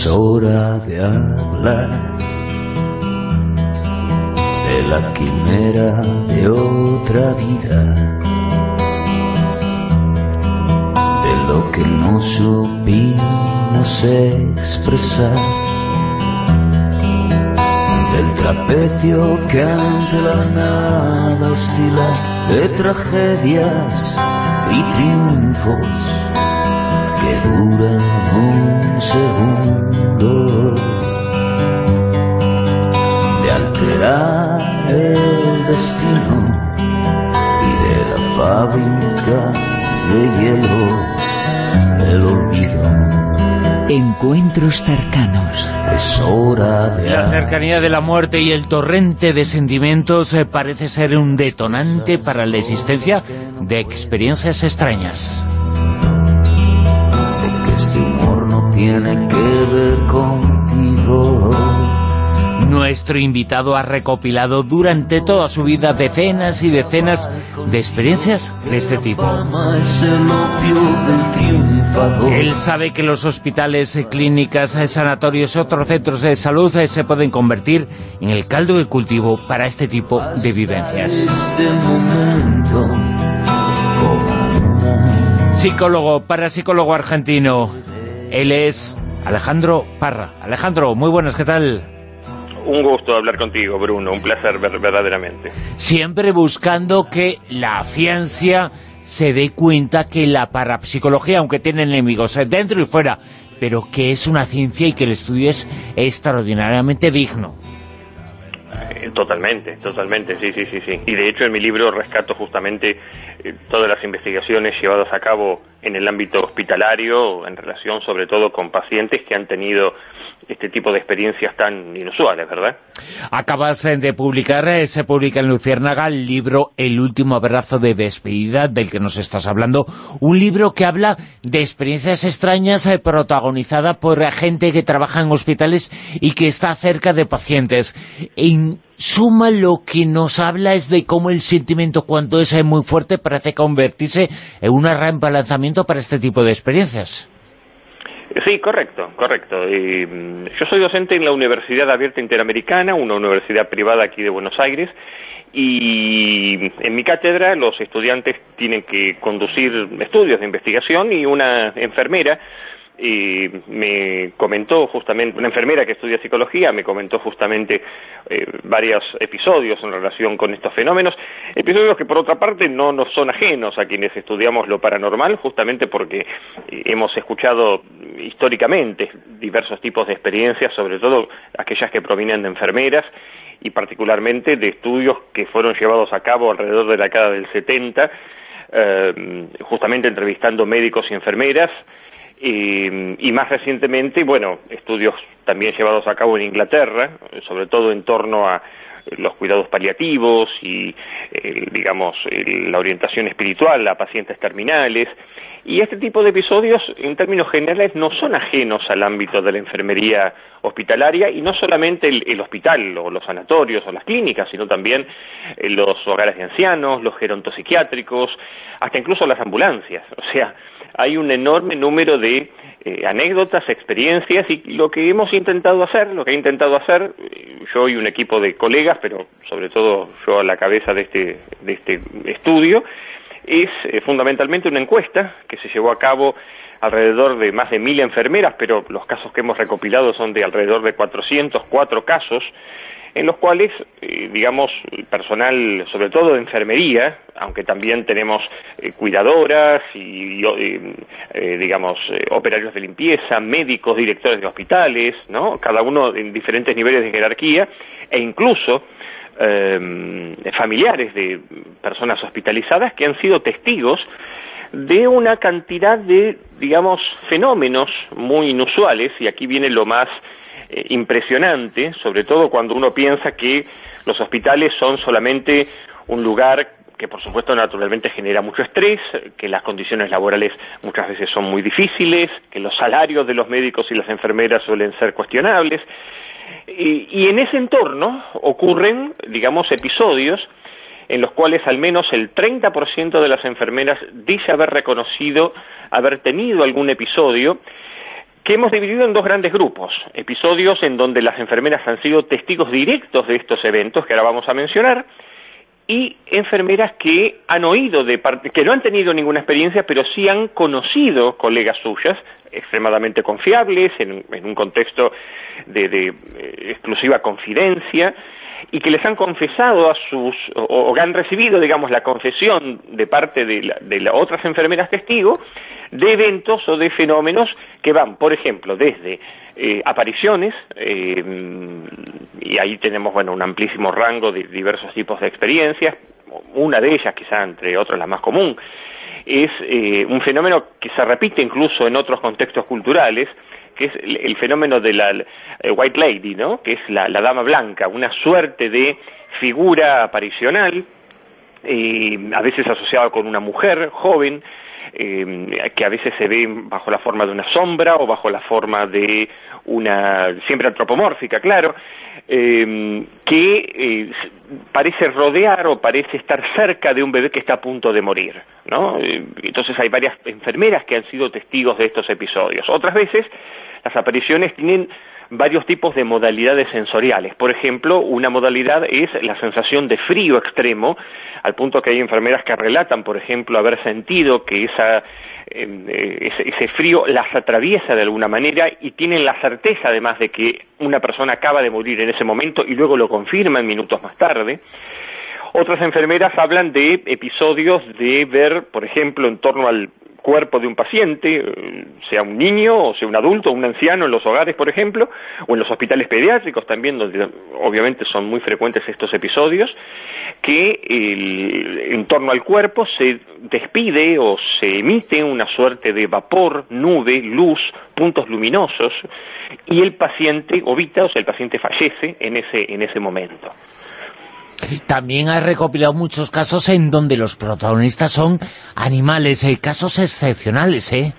Es hora de hablar de la quimera de otra vida, de lo que no supimos expresar, del trapecio que ante la nada oscila, de tragedias y triunfos que duran un segundo de alterar el destino y de la fábrica de hielo el olvido. Encuentros cercanos. Es hora de... La cercanía de la muerte y el torrente de sentimientos eh, parece ser un detonante para la existencia de experiencias extrañas. Este humor no tiene que ver contigo. Nuestro invitado ha recopilado durante toda su vida decenas y decenas de experiencias de este tipo. Él sabe que los hospitales, clínicas, sanatorios y otros centros de salud se pueden convertir en el caldo de cultivo para este tipo de vivencias. Psicólogo, parapsicólogo argentino. Él es Alejandro Parra. Alejandro, muy buenas, ¿qué tal? Un gusto hablar contigo, Bruno, un placer ver- verdaderamente. Siempre buscando que la ciencia se dé cuenta que la parapsicología, aunque tiene enemigos dentro y fuera, pero que es una ciencia y que el estudio es extraordinariamente digno. Eh, Totalmente, totalmente, sí, sí, sí, sí. Y de hecho en mi libro rescato justamente eh, todas las investigaciones llevadas a cabo en el ámbito hospitalario, en relación sobre todo con pacientes que han tenido este tipo de experiencias tan inusuales, ¿verdad? Acabas eh, de publicar, eh, se publica en Luciérnaga, el libro El último abrazo de despedida, del que nos estás hablando. Un libro que habla de experiencias extrañas eh, protagonizada por eh, gente que trabaja en hospitales y que está cerca de pacientes. En suma, lo que nos habla es de cómo el sentimiento, cuando es muy fuerte, parece convertirse en un reemplazamiento para este tipo de experiencias. Sí, correcto, correcto. Y, mm, yo soy docente en la Universidad Abierta Interamericana, una universidad privada aquí de Buenos Aires, y en mi cátedra los estudiantes tienen que conducir estudios de investigación y una enfermera eh, me comentó justamente, una enfermera que estudia psicología me comentó justamente eh, varios episodios en relación con estos fenómenos, episodios que por otra parte no nos son ajenos a quienes estudiamos lo paranormal, justamente porque eh, hemos escuchado históricamente diversos tipos de experiencias, sobre todo aquellas que provienen de enfermeras y particularmente de estudios que fueron llevados a cabo alrededor de la década del 70, eh, justamente entrevistando médicos y enfermeras, y, y más recientemente, bueno, estudios también llevados a cabo en Inglaterra, sobre todo en torno a los cuidados paliativos y, eh, digamos, la orientación espiritual a pacientes terminales. Y este tipo de episodios, en términos generales, no son ajenos al ámbito de la enfermería hospitalaria y no solamente el, el hospital o los sanatorios o las clínicas, sino también eh, los hogares de ancianos, los gerontopsiquiátricos, hasta incluso las ambulancias. O sea, hay un enorme número de eh, anécdotas, experiencias y lo que hemos intentado hacer, lo que he intentado hacer, eh, yo y un equipo de colegas, pero sobre todo yo a la cabeza de este, de este estudio, es eh, fundamentalmente una encuesta que se llevó a cabo alrededor de más de mil enfermeras, pero los casos que hemos recopilado son de alrededor de 404 casos, en los cuales, eh, digamos, personal, sobre todo de enfermería, aunque también tenemos eh, cuidadoras y, eh, eh, digamos, operarios de limpieza, médicos, directores de hospitales, ¿no? Cada uno en diferentes niveles de jerarquía, e incluso eh, familiares de personas hospitalizadas que han sido testigos de una cantidad de, digamos, fenómenos muy inusuales, y aquí viene lo más eh, impresionante, sobre todo cuando uno piensa que los hospitales son solamente un lugar que por supuesto naturalmente genera mucho estrés, que las condiciones laborales muchas veces son muy difíciles, que los salarios de los médicos y las enfermeras suelen ser cuestionables, y, y en ese entorno ocurren, digamos, episodios en los cuales al menos el 30% de las enfermeras dice haber reconocido haber tenido algún episodio que hemos dividido en dos grandes grupos, episodios en donde las enfermeras han sido testigos directos de estos eventos que ahora vamos a mencionar, y enfermeras que han oído de parte, que no han tenido ninguna experiencia, pero sí han conocido colegas suyas extremadamente confiables, en, un contexto de, eh, exclusiva confidencia, y que les han confesado a sus, o, que han recibido, digamos, la confesión de parte de, las otras enfermeras testigos de eventos o de fenómenos que van, por ejemplo, desde eh, apariciones, eh, y ahí tenemos, bueno, un amplísimo rango de diversos tipos de experiencias, una de ellas, quizá entre otras la más común, es eh, un fenómeno que se repite incluso en otros contextos culturales, que es el, fenómeno de la White Lady, ¿no? que es la, dama blanca, una suerte de figura aparicional, a veces asociada con una mujer joven, eh, que a veces se ve bajo la forma de una sombra o bajo la forma de una, siempre antropomórfica, claro, eh, que eh, parece rodear o parece estar cerca de un bebé que está a punto de morir, ¿no? entonces hay varias enfermeras que han sido testigos de estos episodios. Otras veces las apariciones tienen varios tipos de modalidades sensoriales. Por ejemplo, una modalidad es la sensación de frío extremo, al punto que hay enfermeras que relatan, por ejemplo, haber sentido que esa, em, eh, ese, frío las atraviesa de alguna manera y tienen la certeza además de que una persona acaba de morir en ese momento y luego lo confirman minutos más tarde. Otras enfermeras hablan de episodios de ver, por ejemplo, en torno al cuerpo de un paciente, eh, sea un niño o sea un adulto o un anciano en los hogares, por ejemplo, o en los hospitales pediátricos también, donde obviamente son muy frecuentes estos episodios, que en torno al cuerpo se despide o se emite una suerte de vapor, nube, luz, puntos luminosos, y el paciente ovita, o sea, el paciente fallece en ese, en ese momento. También ha recopilado muchos casos en donde los protagonistas son animales, eh, casos excepcionales, ¿eh?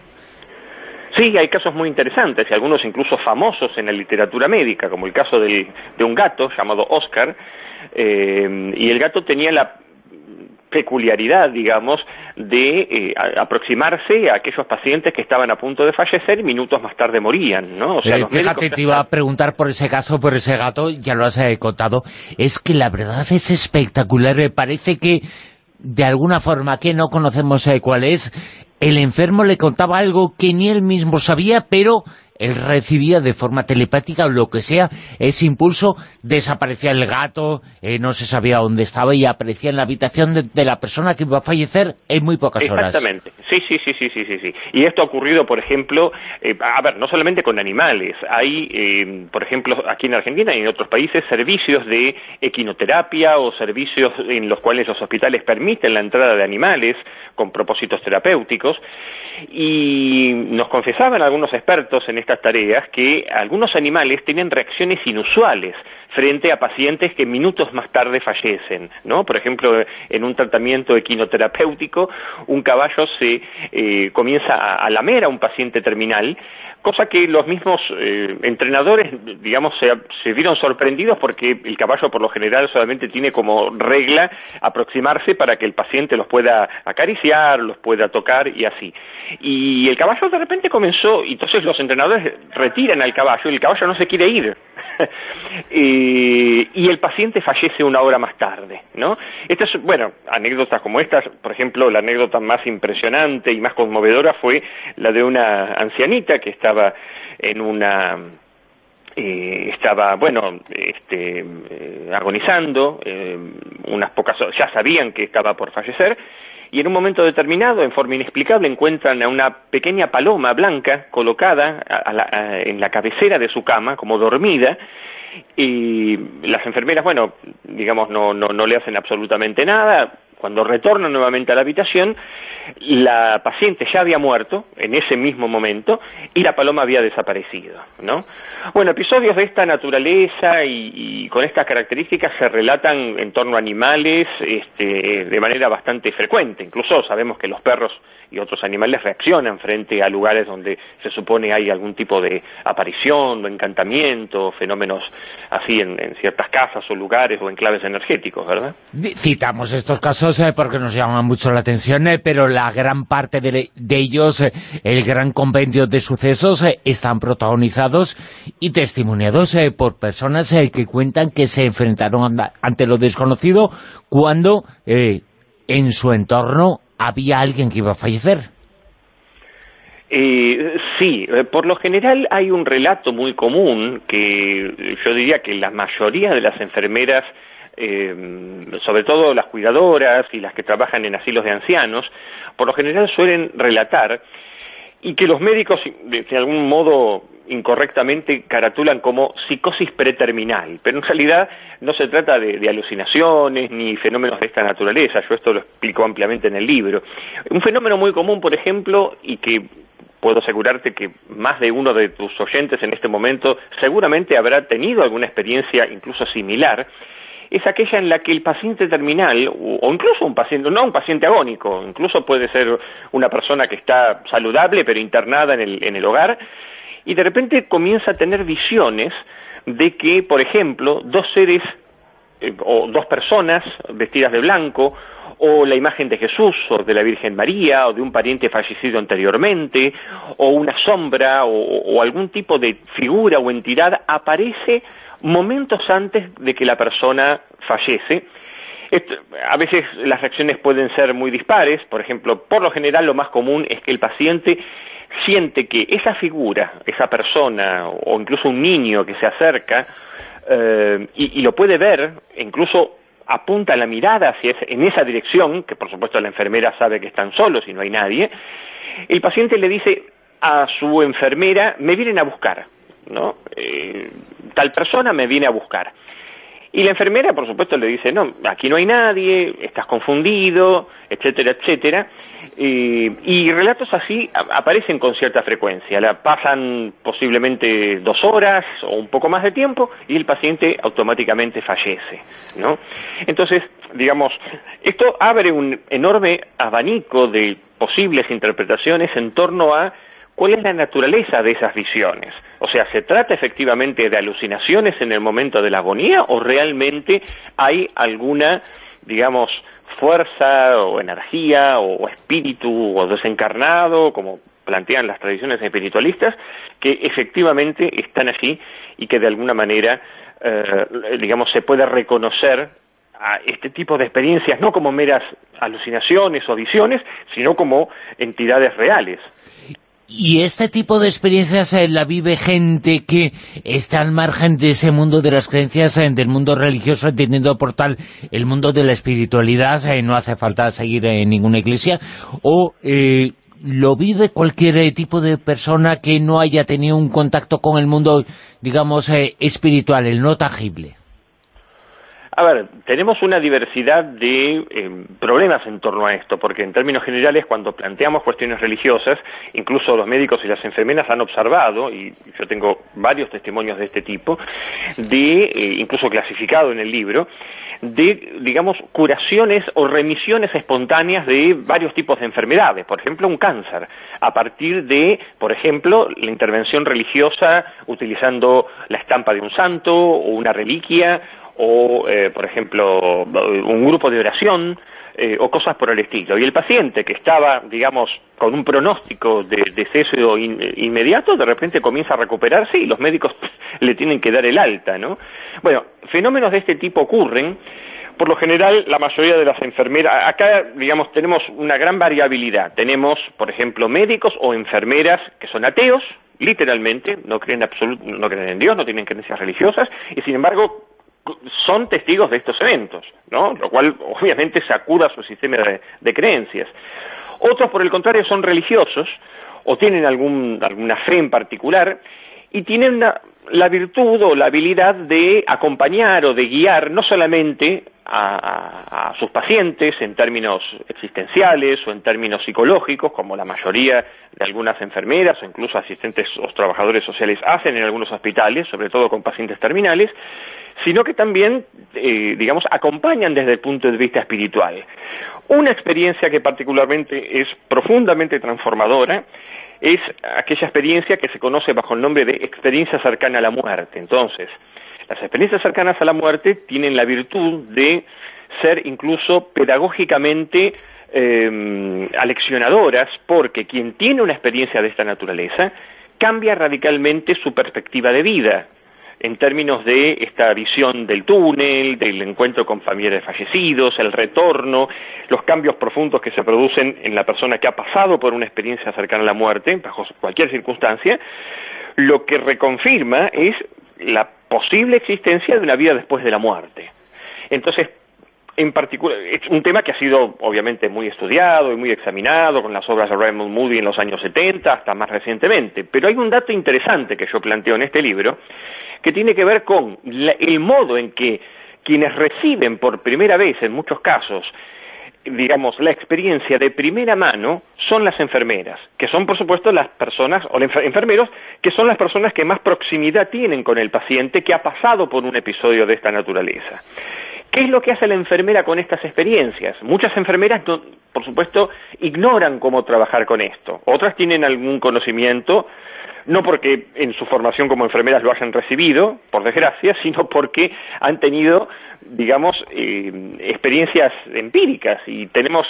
Sí, hay casos muy interesantes y algunos incluso famosos en la literatura médica, como el caso de un gato llamado Oscar, eh, y el gato tenía la peculiaridad, digamos, de eh, aproximarse a aquellos pacientes que estaban a punto de fallecer y minutos más tarde morían, ¿no? O sea, eh, fíjate, te iba a preguntar por ese caso, por ese gato, ya lo has eh, contado, es que la verdad es espectacular, me parece que de alguna forma que no conocemos cuál es, el enfermo le contaba algo que ni él mismo sabía, pero él recibía de forma telepática lo que sea ese impulso, desaparecía el gato, eh, no se sabía dónde estaba y aparecía en la habitación de, la persona que iba a fallecer en muy pocas horas. Exactamente, sí, sí, sí, sí, sí, sí, Y esto ha ocurrido, por ejemplo, eh, a ver, no solamente con animales, hay, eh, por ejemplo, aquí en Argentina y en otros países, servicios de equinoterapia o servicios en los cuales los hospitales permiten la entrada de animales con propósitos terapéuticos, y nos confesaban algunos expertos en tareas que algunos animales tienen reacciones inusuales frente a pacientes que minutos más tarde fallecen, ¿no? Por ejemplo, en un tratamiento equinoterapéutico, un caballo se eh, comienza a lamer a un paciente terminal cosa que los mismos eh, entrenadores, digamos, se, vieron sorprendidos porque el caballo por lo general solamente tiene como regla aproximarse para que el paciente los pueda acariciar, los pueda tocar y así. Y el caballo de repente comenzó, y entonces los entrenadores retiran al caballo y el caballo no se quiere ir. y el paciente fallece una hora más tarde, ¿no? Estas, bueno, anécdotas como estas, por ejemplo, la anécdota más impresionante y más conmovedora fue la de una ancianita que estaba en una eh, estaba, bueno, este, eh, agonizando, eh, unas pocas ya sabían que estaba por fallecer, y en un momento determinado, en forma inexplicable, encuentran a una pequeña paloma blanca colocada en la cabecera de su cama, como dormida, y las enfermeras, bueno, digamos, no, no, no le hacen absolutamente nada, cuando retornan nuevamente a la habitación, la paciente ya había muerto en ese mismo momento y la paloma había desaparecido, ¿no? Bueno, episodios de esta naturaleza y, con estas características se relatan en torno a animales este, de manera bastante frecuente. Incluso sabemos que los perros y otros animales reaccionan frente a lugares donde se supone hay algún tipo de aparición o encantamiento, fenómenos así en, ciertas casas o lugares o enclaves energéticos, ¿verdad? Citamos estos casos eh, porque nos llaman mucho la atención, eh, pero la gran parte de, ellos, eh, el gran compendio de sucesos, están protagonizados y testimoniados por personas que cuentan que se enfrentaron ante lo desconocido cuando en su entorno había alguien que iba a fallecer. sí, por lo general hay un relato muy común que yo diría que la mayoría de las enfermeras eh, sobre todo las cuidadoras y las que trabajan en asilos de ancianos, por lo general suelen relatar y que los médicos de, algún modo incorrectamente caratulan como psicosis preterminal, pero en realidad no se trata de, de, alucinaciones ni fenómenos de esta naturaleza, yo esto lo explico ampliamente en el libro. Un fenómeno muy común, por ejemplo, y que puedo asegurarte que más de uno de tus oyentes en este momento seguramente habrá tenido alguna experiencia incluso similar, es aquella en la que el paciente terminal, o incluso un paciente, no un paciente agónico, incluso puede ser una persona que está saludable pero internada en el, en el hogar, y de repente comienza a tener visiones de que, por ejemplo, dos seres eh, o dos personas vestidas de blanco, o la imagen de Jesús o de la Virgen María o de un pariente fallecido anteriormente, o una sombra o algún tipo de figura o entidad aparece momentos antes de que la persona fallece. a veces las reacciones pueden ser muy dispares, por ejemplo, por lo general lo más común es que el paciente siente que esa figura, esa persona o incluso un niño que se acerca eh, y, lo puede ver, incluso apunta la mirada hacia en esa dirección, que por supuesto la enfermera sabe que están solos y no hay nadie, el paciente le dice a su enfermera, me vienen a buscar. ¿No? Eh, tal persona me viene a buscar. Y la enfermera, por supuesto, le dice, no, aquí no hay nadie, estás confundido, etcétera, etcétera. y relatos así aparecen con cierta frecuencia. La pasan posiblemente dos horas o un poco más de tiempo y el paciente automáticamente fallece, ¿no? Entonces, digamos, esto abre un enorme abanico de posibles interpretaciones en torno a cuál es la naturaleza de esas visiones. O sea, ¿se trata efectivamente de alucinaciones en el momento de la agonía o realmente hay alguna, digamos, fuerza o energía o, espíritu o desencarnado, como plantean las tradiciones espiritualistas, que efectivamente están allí y que de alguna manera, eh, digamos, se puede reconocer a este tipo de experiencias no como meras alucinaciones o visiones, sino como entidades reales. Y este tipo de experiencias eh, la vive gente que está al margen de ese mundo de las creencias, eh, del mundo religioso, entendiendo por tal el mundo de la espiritualidad, eh, no hace falta seguir en ninguna iglesia, o lo vive cualquier tipo de persona que no haya tenido un contacto con el mundo, digamos, espiritual, el no tangible. A ver, tenemos una diversidad de eh, problemas en torno a esto, porque en términos generales, cuando planteamos cuestiones religiosas, incluso los médicos y las enfermeras han observado, y yo tengo varios testimonios de este tipo, de, eh, incluso clasificado en el libro, de, digamos, curaciones o remisiones espontáneas de varios tipos de enfermedades, por ejemplo, un cáncer, a partir de, por ejemplo, la intervención religiosa utilizando la estampa de un santo o una reliquia o, eh, por ejemplo, un grupo de oración eh, o cosas por el estilo. Y el paciente que estaba, digamos, con un pronóstico de deceso inmediato, de repente comienza a recuperarse y los médicos le tienen que dar el alta, ¿no? Bueno, fenómenos de este tipo ocurren. Por lo general, la mayoría de las enfermeras, acá, digamos, tenemos una gran variabilidad. Tenemos, por ejemplo, médicos o enfermeras que son ateos, literalmente, no creen, no creen en Dios, no tienen creencias religiosas, y sin embargo son testigos de estos eventos, ¿no? Lo cual obviamente sacuda su sistema de, creencias. Otros, por el contrario, son religiosos o tienen algún, alguna fe en particular y tienen la virtud o la habilidad de acompañar o de guiar no solamente a, sus pacientes en términos existenciales o en términos psicológicos, como la mayoría de algunas enfermeras o incluso asistentes o trabajadores sociales hacen en algunos hospitales, sobre todo con pacientes terminales, sino que también, eh, digamos, acompañan desde el punto de vista espiritual. Una experiencia que particularmente es profundamente transformadora es aquella experiencia que se conoce bajo el nombre de experiencia cercana a la muerte. Entonces, Las experiencias cercanas a la muerte tienen la virtud de ser incluso pedagógicamente eh, aleccionadoras porque quien tiene una experiencia de esta naturaleza cambia radicalmente su perspectiva de vida en términos de esta visión del túnel, del encuentro con familiares fallecidos, el retorno, los cambios profundos que se producen en la persona que ha pasado por una experiencia cercana a la muerte, bajo cualquier circunstancia, lo que reconfirma es la posible existencia de una vida después de la muerte. Entonces, en particular, es un tema que ha sido obviamente muy estudiado y muy examinado con las obras de Raymond Moody en los años 70 hasta más recientemente, pero hay un dato interesante que yo planteo en este libro que tiene que ver con el modo en que quienes reciben por primera vez en muchos casos digamos, la experiencia de primera mano son las enfermeras, que son, por supuesto, las personas, o los enfermeros, que son las personas que más proximidad tienen con el paciente que ha pasado por un episodio de esta naturaleza. ¿Qué es lo que hace la enfermera con estas experiencias? Muchas enfermeras, por supuesto, ignoran cómo trabajar con esto. Otras tienen algún conocimiento, no porque en su formación como enfermeras lo hayan recibido, por desgracia, sino porque han tenido, digamos, eh, experiencias empíricas y tenemos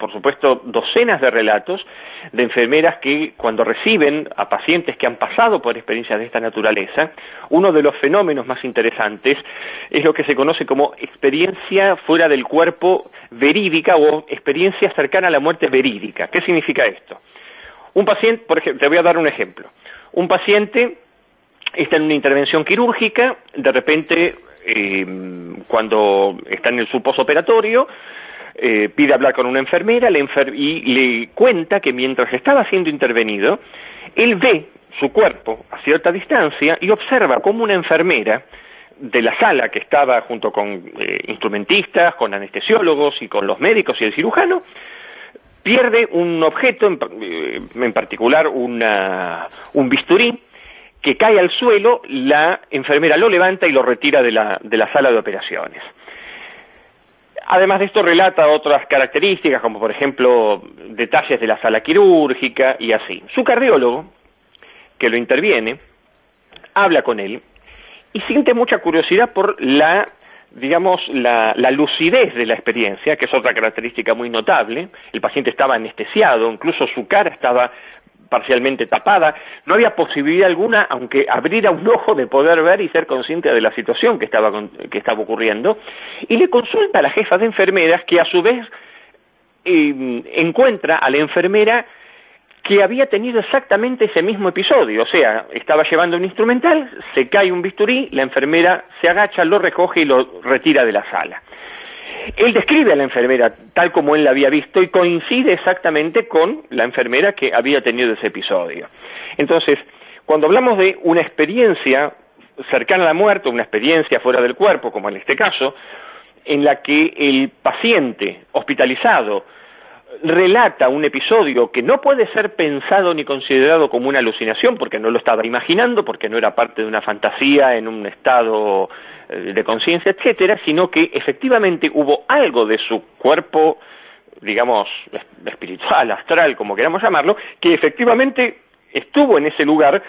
por supuesto, docenas de relatos de enfermeras que cuando reciben a pacientes que han pasado por experiencias de esta naturaleza, uno de los fenómenos más interesantes es lo que se conoce como experiencia fuera del cuerpo verídica o experiencia cercana a la muerte verídica. ¿Qué significa esto? Un paciente, por ejemplo, te voy a dar un ejemplo. Un paciente está en una intervención quirúrgica, de repente, eh, cuando está en el suposoperatorio, eh, pide hablar con una enfermera y le cuenta que mientras estaba siendo intervenido, él ve su cuerpo a cierta distancia y observa cómo una enfermera de la sala que estaba junto con eh, instrumentistas, con anestesiólogos y con los médicos y el cirujano, pierde un objeto, en, eh, particular un bisturí, que cae al suelo, la enfermera lo levanta y lo retira de la sala de operaciones. Además de esto relata otras características, como por ejemplo detalles de la sala quirúrgica y así. Su cardiólogo, que lo interviene, habla con él y siente mucha curiosidad por la digamos, la, la, lucidez de la experiencia, que es otra característica muy notable. El paciente estaba anestesiado, incluso su cara estaba parcialmente tapada, no había posibilidad alguna, aunque abriera un ojo, de poder ver y ser consciente de la situación que estaba, que estaba ocurriendo, y le consulta a la jefa de enfermeras, que a su vez eh, encuentra a la enfermera que había tenido exactamente ese mismo episodio, o sea, estaba llevando un instrumental, se cae un bisturí, la enfermera se agacha, lo recoge y lo retira de la sala. Él describe a la enfermera tal como él la había visto y coincide exactamente con la enfermera que había tenido ese episodio. Entonces, cuando hablamos de una experiencia cercana a la muerte, una experiencia fuera del cuerpo, como en este caso, en la que el paciente hospitalizado relata un episodio que no puede ser pensado ni considerado como una alucinación porque no lo estaba imaginando, porque no era parte de una fantasía en un estado eh, de conciencia, etcétera, sino que efectivamente hubo algo de su cuerpo, digamos, espiritual, astral, como queramos llamarlo, que efectivamente estuvo en ese lugar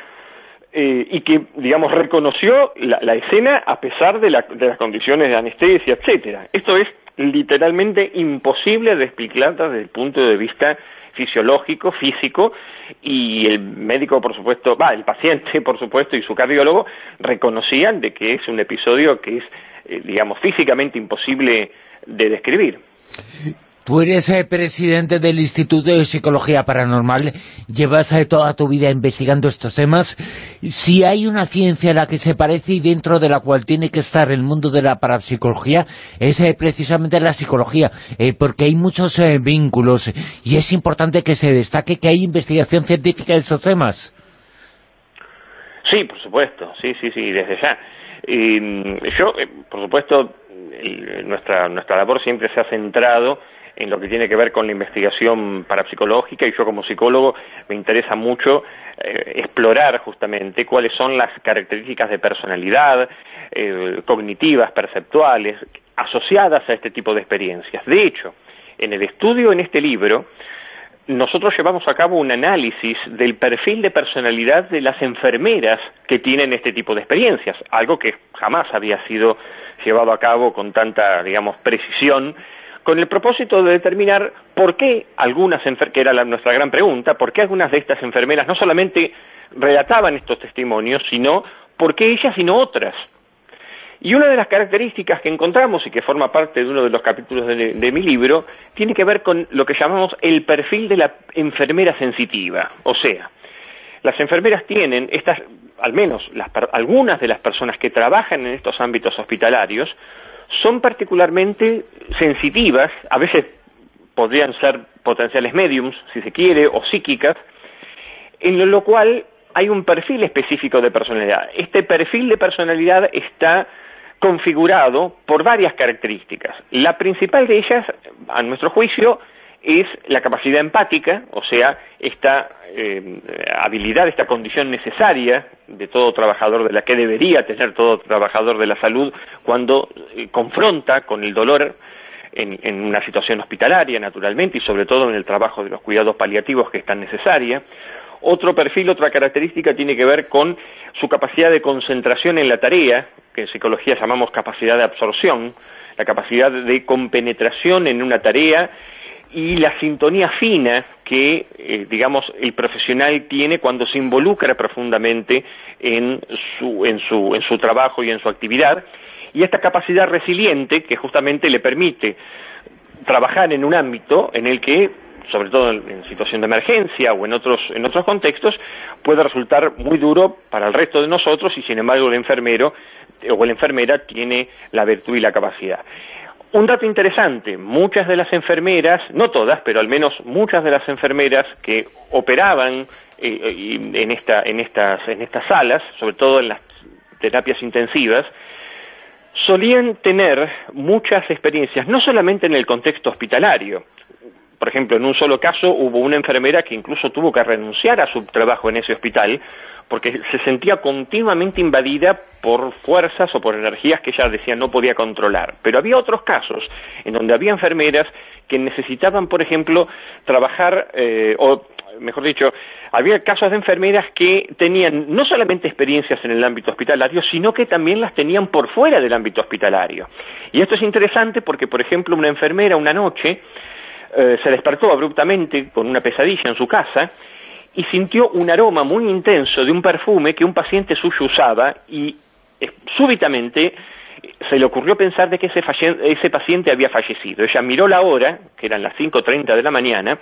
eh, y que, digamos, reconoció la, escena a pesar de, de las condiciones de anestesia, etcétera. Esto es literalmente imposible de explicar desde el punto de vista fisiológico, físico, y el médico, por supuesto, va, el paciente, por supuesto, y su cardiólogo reconocían de que es un episodio que es, eh, digamos, físicamente imposible de describir. Tú eres eh, presidente del Instituto de Psicología Paranormal, llevas eh, toda tu vida investigando estos temas. Si hay una ciencia a la que se parece y dentro de la cual tiene que estar el mundo de la parapsicología, es eh, precisamente la psicología, porque hay muchos vínculos y es importante que se destaque que hay investigación científica de estos temas. Sí, por supuesto, sí, sí, sí, desde ya. yo, por supuesto, nuestra, nuestra labor siempre se ha centrado en lo que tiene que ver con la investigación parapsicológica y yo como psicólogo me interesa mucho eh, explorar justamente cuáles son las características de personalidad, eh, cognitivas, perceptuales, asociadas a este tipo de experiencias. De hecho, en el estudio en este libro, nosotros llevamos a cabo un análisis del perfil de personalidad de las enfermeras que tienen este tipo de experiencias, algo que jamás había sido llevado a cabo con tanta, digamos, precisión, con el propósito de determinar por qué algunas que era nuestra gran pregunta, por qué algunas de estas enfermeras no solamente relataban estos testimonios, sino por qué ellas y no otras. Y una de las características que encontramos y que forma parte de uno de los capítulos de, mi libro tiene que ver con lo que llamamos el perfil de la enfermera sensitiva. O sea, las enfermeras tienen estas, al menos algunas de las personas que trabajan en estos ámbitos hospitalarios, son particularmente sensitivas, a veces podrían ser potenciales mediums, si se quiere, o psíquicas, en lo cual hay un perfil específico de personalidad. Este perfil de personalidad está configurado por varias características. La principal de ellas, a nuestro juicio, es la capacidad empática, o sea, esta eh, habilidad, esta condición necesaria de todo trabajador, de la que debería tener todo trabajador de la salud cuando eh, confronta con el dolor en, en, una situación hospitalaria, naturalmente, y sobre todo en el trabajo de los cuidados paliativos que es tan necesaria. Otro perfil, otra característica tiene que ver con su capacidad de concentración en la tarea, que en psicología llamamos capacidad de absorción, la capacidad de compenetración en una tarea y la sintonía fina que, eh, digamos, el profesional tiene cuando se involucra profundamente en su, en, su, en su trabajo y en su actividad, y esta capacidad resiliente que justamente le permite trabajar en un ámbito en el que sobre todo en, situación de emergencia o en otros, en otros contextos, puede resultar muy duro para el resto de nosotros y sin embargo el enfermero o la enfermera tiene la virtud y la capacidad. Un dato interesante, muchas de las enfermeras, no todas, pero al menos muchas de las enfermeras que operaban eh, en, esta, en, estas, en estas salas, sobre todo en las terapias intensivas, solían tener muchas experiencias, no solamente en el contexto hospitalario, por ejemplo, en un solo caso hubo una enfermera que incluso tuvo que renunciar a su trabajo en ese hospital porque se sentía continuamente invadida por fuerzas o por energías que ella decía no podía controlar. Pero había otros casos en donde había enfermeras que necesitaban, por ejemplo, trabajar, eh, o mejor dicho, había casos de enfermeras que tenían no solamente experiencias en el ámbito hospitalario, sino que también las tenían por fuera del ámbito hospitalario. Y esto es interesante porque, por ejemplo, una enfermera una noche eh, se despertó abruptamente con una pesadilla en su casa y sintió un aroma muy intenso de un perfume que un paciente suyo usaba y eh, súbitamente se le ocurrió pensar de que ese, ese paciente había fallecido. Ella miró la hora, que eran las 5.30 de la mañana,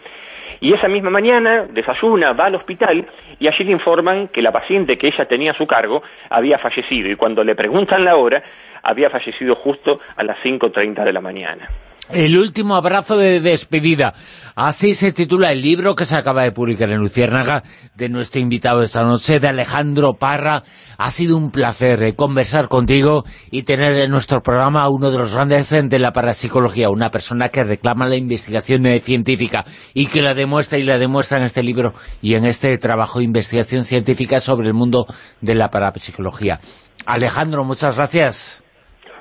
y esa misma mañana desayuna, va al hospital y allí le informan que la paciente que ella tenía a su cargo había fallecido y cuando le preguntan la hora, había fallecido justo a las 5.30 de la mañana. El último abrazo de despedida. Así se titula el libro que se acaba de publicar en Luciérnaga de nuestro invitado esta noche, de Alejandro Parra. Ha sido un placer eh, conversar contigo y tener en nuestro programa a uno de los grandes de la parapsicología, una persona que reclama la investigación científica y que la demuestra y la demuestra en este libro y en este trabajo de investigación científica sobre el mundo de la parapsicología. Alejandro, muchas gracias.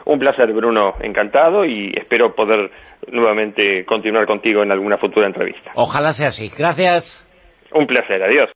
Un placer, Bruno, encantado y espero poder nuevamente continuar contigo en alguna futura entrevista. Ojalá sea así. Gracias. Un placer, adiós.